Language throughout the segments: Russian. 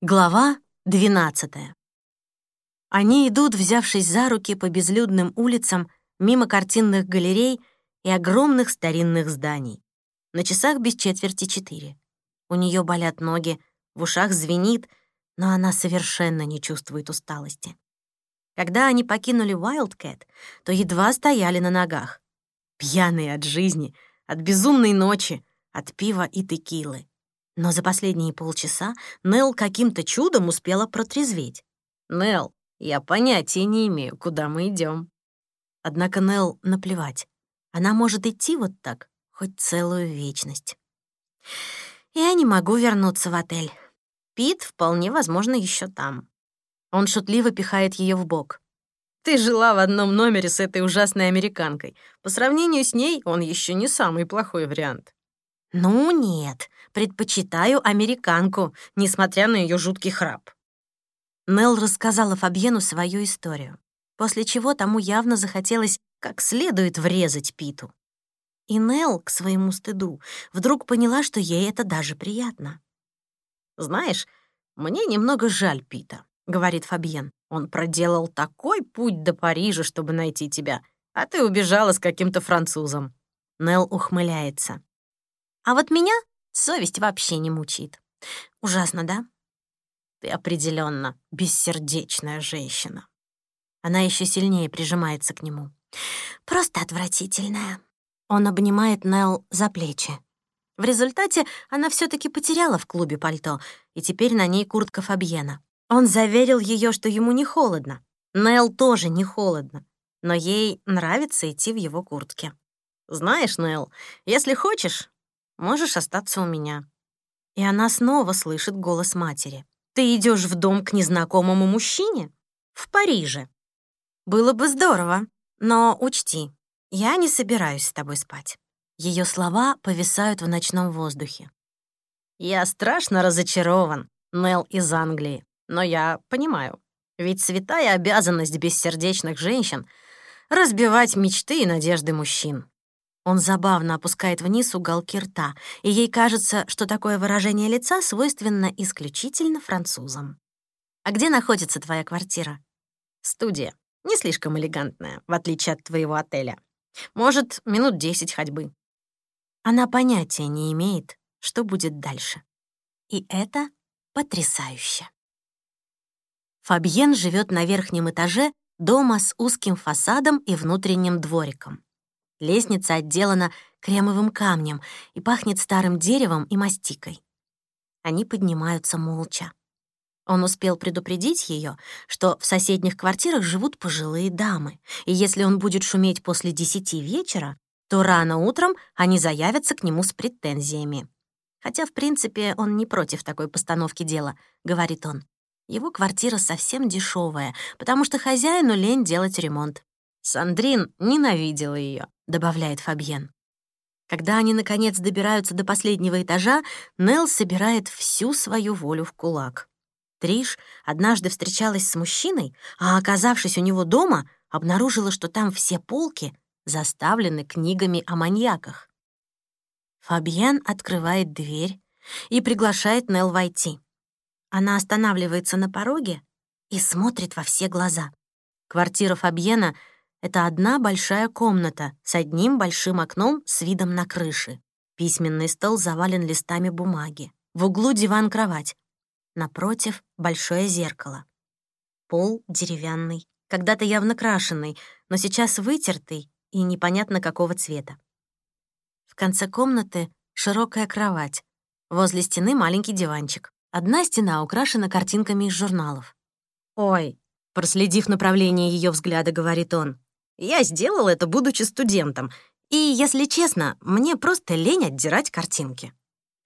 Глава 12. Они идут, взявшись за руки по безлюдным улицам, мимо картинных галерей и огромных старинных зданий. На часах без четверти четыре. У нее болят ноги, в ушах звенит, но она совершенно не чувствует усталости. Когда они покинули Wildcat, то едва стояли на ногах. Пьяные от жизни, от безумной ночи, от пива и текилы. Но за последние полчаса Нелл каким-то чудом успела протрезветь. «Нелл, я понятия не имею, куда мы идем. Однако Нелл наплевать. Она может идти вот так хоть целую вечность. «Я не могу вернуться в отель. Пит, вполне возможно, еще там». Он шутливо пихает ее в бок. «Ты жила в одном номере с этой ужасной американкой. По сравнению с ней он еще не самый плохой вариант». «Ну нет, предпочитаю американку, несмотря на ее жуткий храп». Нелл рассказала Фабьену свою историю, после чего тому явно захотелось как следует врезать Питу. И Нелл, к своему стыду, вдруг поняла, что ей это даже приятно. «Знаешь, мне немного жаль Пита», — говорит Фабьен. «Он проделал такой путь до Парижа, чтобы найти тебя, а ты убежала с каким-то французом». Нелл ухмыляется. А вот меня совесть вообще не мучит. Ужасно, да? Ты определенно бессердечная женщина. Она еще сильнее прижимается к нему. Просто отвратительная. Он обнимает Нелл за плечи. В результате она все таки потеряла в клубе пальто, и теперь на ней куртка Фабьена. Он заверил ее, что ему не холодно. Нелл тоже не холодно, но ей нравится идти в его куртке. «Знаешь, Нелл, если хочешь, Можешь остаться у меня». И она снова слышит голос матери. «Ты идешь в дом к незнакомому мужчине? В Париже. Было бы здорово, но учти, я не собираюсь с тобой спать». Ее слова повисают в ночном воздухе. «Я страшно разочарован, Нелл из Англии, но я понимаю, ведь святая обязанность бессердечных женщин — разбивать мечты и надежды мужчин. Он забавно опускает вниз уголки рта, и ей кажется, что такое выражение лица свойственно исключительно французам. «А где находится твоя квартира?» «Студия. Не слишком элегантная, в отличие от твоего отеля. Может, минут десять ходьбы». Она понятия не имеет, что будет дальше. И это потрясающе. Фабьен живет на верхнем этаже дома с узким фасадом и внутренним двориком. Лестница отделана кремовым камнем и пахнет старым деревом и мастикой. Они поднимаются молча. Он успел предупредить ее, что в соседних квартирах живут пожилые дамы, и если он будет шуметь после десяти вечера, то рано утром они заявятся к нему с претензиями. Хотя, в принципе, он не против такой постановки дела, говорит он. Его квартира совсем дешевая, потому что хозяину лень делать ремонт. Сандрин ненавидела ее, добавляет Фабьен. Когда они, наконец, добираются до последнего этажа, Нелл собирает всю свою волю в кулак. Триш однажды встречалась с мужчиной, а, оказавшись у него дома, обнаружила, что там все полки заставлены книгами о маньяках. Фабьен открывает дверь и приглашает Нелл войти. Она останавливается на пороге и смотрит во все глаза. Квартира Фабьена это одна большая комната с одним большим окном с видом на крыши. Письменный стол завален листами бумаги. В углу диван-кровать. Напротив — большое зеркало. Пол деревянный, когда-то явно крашеный, но сейчас вытертый и непонятно какого цвета. В конце комнаты широкая кровать. Возле стены маленький диванчик. Одна стена украшена картинками из журналов. «Ой», проследив направление ее взгляда, говорит он, я сделал это, будучи студентом. И, если честно, мне просто лень отдирать картинки.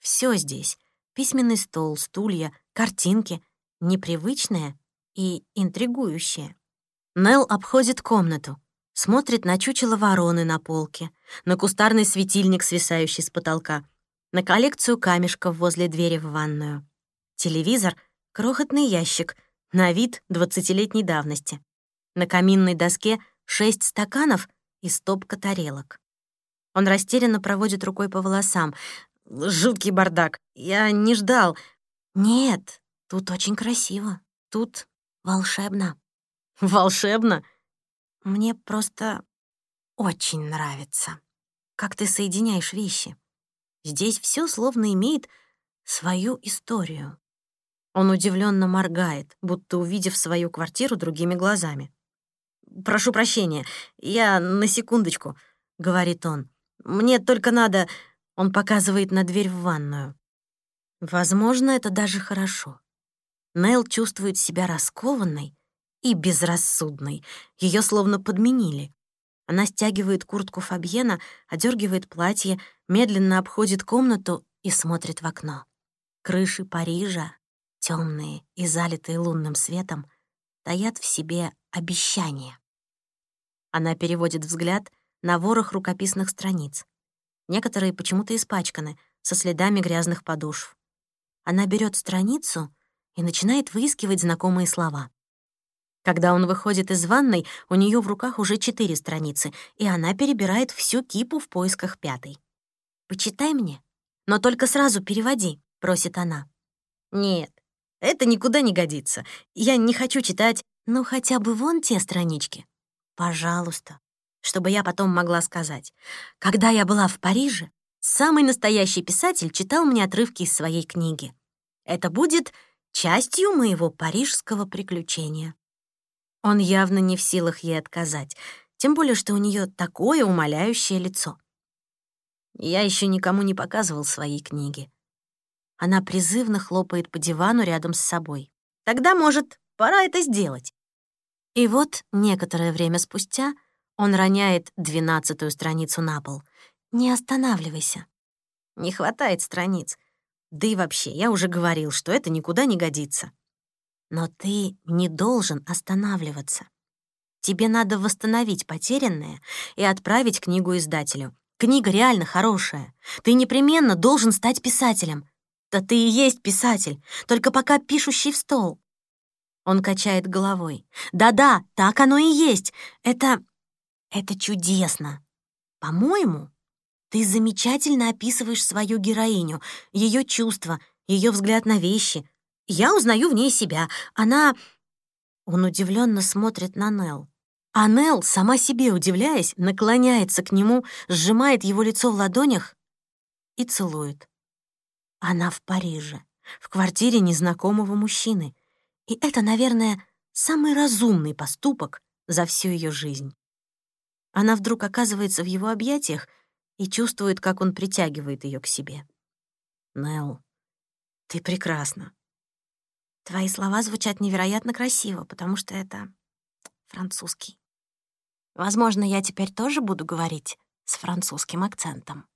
Все здесь. Письменный стол, стулья, картинки. Непривычное и интригующее. Нелл обходит комнату, смотрит на чучело вороны на полке, на кустарный светильник, свисающий с потолка, на коллекцию камешков возле двери в ванную. Телевизор — крохотный ящик, на вид двадцатилетней давности. На каминной доске — шесть стаканов и стопка тарелок. Он растерянно проводит рукой по волосам. «Жуткий бардак. Я не ждал». «Нет, Тут очень красиво. Тут волшебно. Волшебно? Мне просто очень нравится, как ты соединяешь вещи. Здесь все словно имеет свою историю. Он удивленно моргает, будто увидев свою квартиру другими глазами. «Прошу прощения, я на секундочку», — говорит он. «Мне только надо...» — он показывает на дверь в ванную. Возможно, это даже хорошо. Нел чувствует себя раскованной и безрассудной. Ее словно подменили. Она стягивает куртку Фабьена, одергивает платье, медленно обходит комнату и смотрит в окно. Крыши Парижа, темные и залитые лунным светом, таят в себе обещание. Она переводит взгляд на ворох рукописных страниц. Некоторые почему-то испачканы, со следами грязных подошв. Она берет страницу и начинает выискивать знакомые слова. Когда он выходит из ванной, у нее в руках уже четыре страницы, и она перебирает всю кипу в поисках пятой. «Почитай мне, но только сразу переводи», — просит она. «Нет, это никуда не годится. Я не хочу читать, ну хотя бы вон те странички. Пожалуйста, чтобы я потом могла сказать. Когда я была в Париже, самый настоящий писатель читал мне отрывки из своей книги. Это будет частью моего парижского приключения. Он явно не в силах ей отказать, тем более, что у нее такое умоляющее лицо. Я еще никому не показывал свои книги. Она призывно хлопает по дивану рядом с собой. Тогда, может, пора это сделать. И вот некоторое время спустя он роняет двенадцатую страницу на пол. «Не останавливайся». Не хватает страниц. Да и вообще, я уже говорил, что это никуда не годится. Но ты не должен останавливаться. Тебе надо восстановить потерянное и отправить книгу издателю. Книга реально хорошая. Ты непременно должен стать писателем. Да ты и есть писатель, только пока пишущий в стол. Он качает головой. Да-да, так оно и есть. Это... это чудесно. По-моему, ты замечательно описываешь свою героиню, ее чувства, ее взгляд на вещи, я узнаю в ней себя. Она...» Он удивленно смотрит на Нел. А Нел, сама себе удивляясь, наклоняется к нему, сжимает его лицо в ладонях и целует. Она в Париже, в квартире незнакомого мужчины. И это, наверное, самый разумный поступок за всю ее жизнь. Она вдруг оказывается в его объятиях и чувствует, как он притягивает ее к себе. «Нелл, ты прекрасна», Твои слова звучат невероятно красиво, потому что это французский. Возможно, я теперь тоже буду говорить с французским акцентом.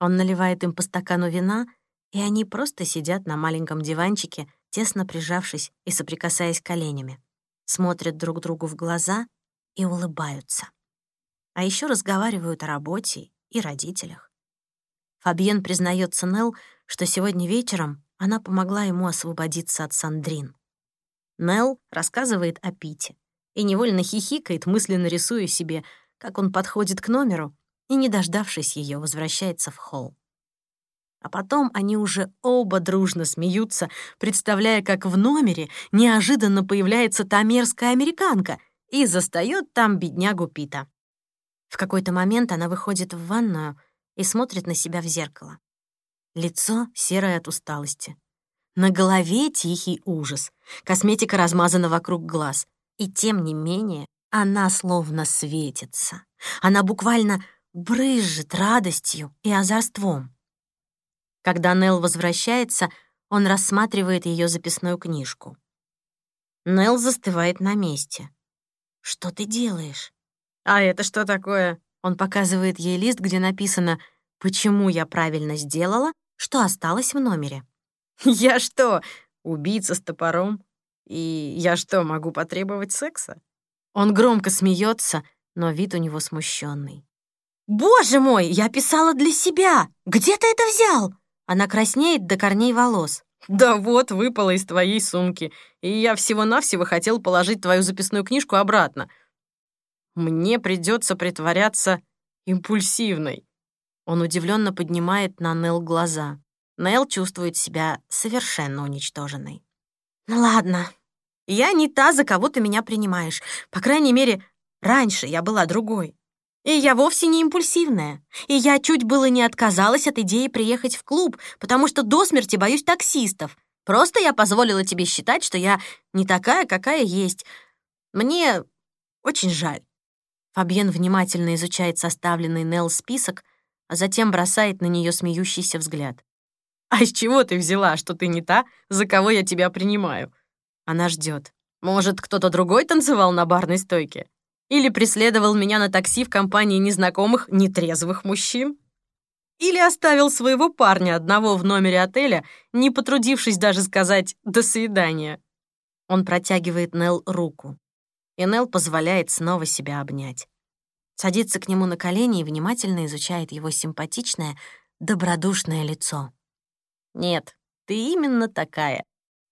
Он наливает им по стакану вина, и они просто сидят на маленьком диванчике, тесно прижавшись и соприкасаясь коленями, смотрят друг другу в глаза и улыбаются. А еще разговаривают о работе и родителях. Фабьен признается Нелл, что сегодня вечером она помогла ему освободиться от Сандрин. Нел рассказывает о Пите и невольно хихикает, мысленно рисуя себе, как он подходит к номеру и, не дождавшись ее, возвращается в холл. А потом они уже оба дружно смеются, представляя, как в номере неожиданно появляется та мерзкая американка и застаёт там беднягу Пита. В какой-то момент она выходит в ванную и смотрит на себя в зеркало. Лицо серое от усталости. На голове тихий ужас. Косметика размазана вокруг глаз. И тем не менее она словно светится. Она буквально брызжет радостью и озорством. Когда Нел возвращается, он рассматривает ее записную книжку. Нел застывает на месте. «Что ты делаешь?» «А это что такое?» Он показывает ей лист, где написано «Почему я правильно сделала, что осталось в номере. «Я что, убийца с топором? И я что, могу потребовать секса?» Он громко смеется, но вид у него смущенный. «Боже мой, я писала для себя! Где ты это взял?» Она краснеет до корней волос. «Да вот, выпала из твоей сумки, и я всего-навсего хотел положить твою записную книжку обратно. Мне придется притворяться импульсивной. Он удивленно поднимает на Нел глаза. Нел чувствует себя совершенно уничтоженной. Ну ладно, я не та, за кого ты меня принимаешь. По крайней мере, раньше я была другой. И я вовсе не импульсивная. И я чуть было не отказалась от идеи приехать в клуб, потому что до смерти боюсь таксистов. Просто я позволила тебе считать, что я не такая, какая есть. Мне очень жаль. Фабьен внимательно изучает составленный Нелл список, а затем бросает на нее смеющийся взгляд. «А с чего ты взяла, что ты не та, за кого я тебя принимаю?» Она ждет. «Может, кто-то другой танцевал на барной стойке? Или преследовал меня на такси в компании незнакомых нетрезвых мужчин?» Или оставил своего парня одного в номере отеля, не потрудившись даже сказать «до свидания». Он протягивает Нел руку, и Нел позволяет снова себя обнять. Садится к нему на колени и внимательно изучает его симпатичное, добродушное лицо. «Нет, ты именно такая.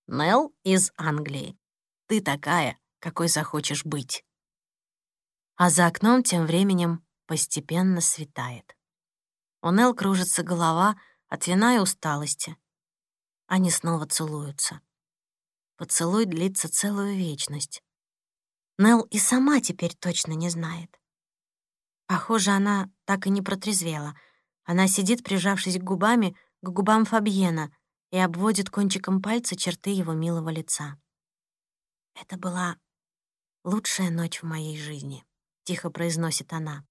Нел из Англии. Ты такая, какой захочешь быть». А за окном тем временем постепенно светает. У Нел кружится голова от вина и усталости. Они снова целуются. Поцелуй длится целую вечность. Нел и сама теперь точно не знает. Похоже, она так и не протрезвела. Она сидит, прижавшись губами к губам Фабьена и обводит кончиком пальца черты его милого лица. «Это была лучшая ночь в моей жизни», — тихо произносит она.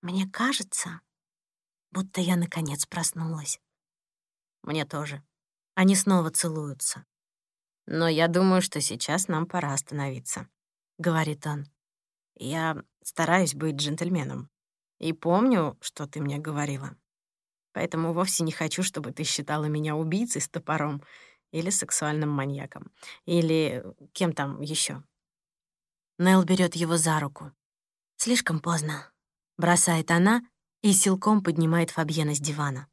«Мне кажется, будто я наконец проснулась. Мне тоже. Они снова целуются. Но я думаю, что сейчас нам пора остановиться, говорит он. Я стараюсь быть джентльменом. И помню, что ты мне говорила. Поэтому вовсе не хочу, чтобы ты считала меня убийцей с топором или сексуальным маньяком, или кем там еще. Нел берет его за руку. Слишком поздно. Бросает она и силком поднимает Фабьена с дивана.